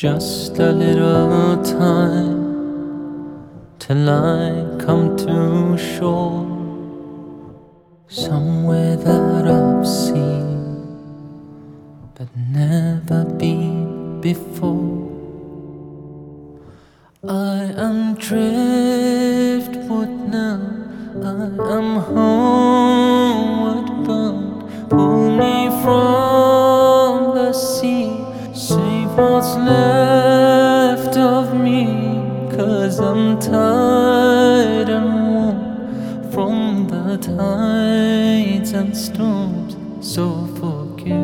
Just a little time till I come to shore, somewhere that I've seen but never been before. I am driftwood now, I am homeward what's left of me, cause I'm tired and worn from the tides and storms. So forgive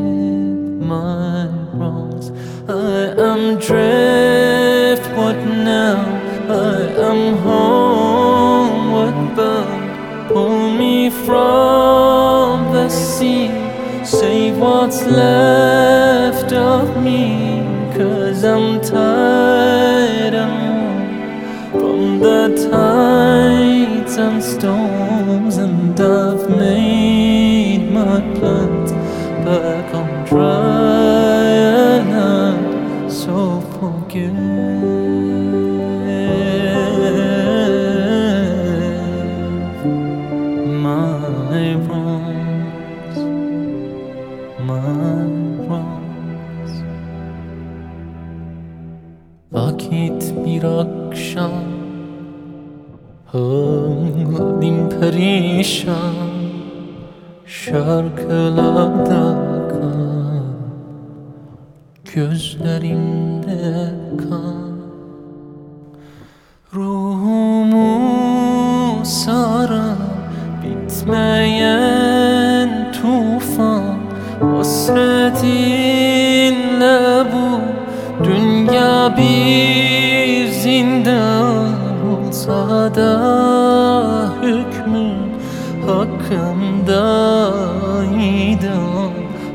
my wrongs. I am driftwood now, I am homeward bound. Pull me from the sea, save what's left of me, I'm tired worn from the tides and storms, and I've made my plans back on dry Halim perişan Şarkılarda kan. Gözlerimde kan. Ruhumu saran Bitmeyen tufan. Hasretinle bu? Dünya bir zindan olsa da Hükmün hakkında idam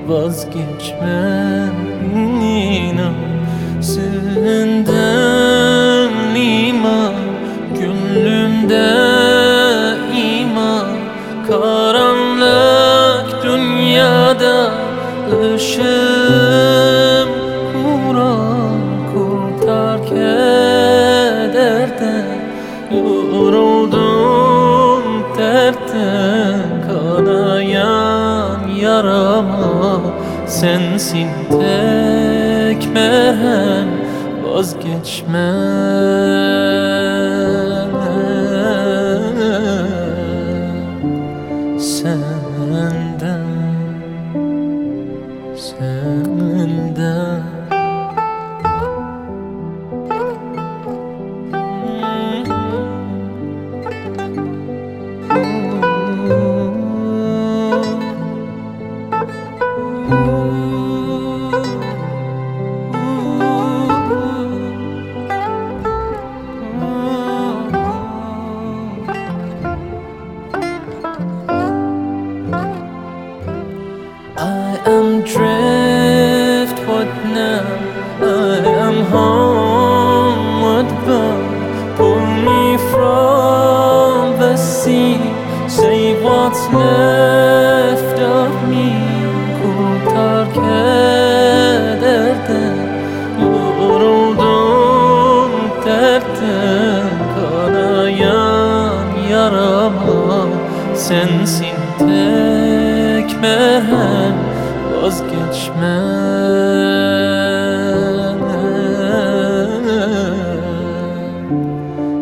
Vazgeçmem inan Senden Sensin tek merhem Vazgeçmem am driftwood now. I am homeward bound. Pull me from the sea. Save what's left of me. Kurtar kederden. Yoruldum dertten. Kanayan yarama. Sensin tek merhem vazgeçme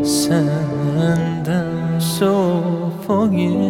Senden so forget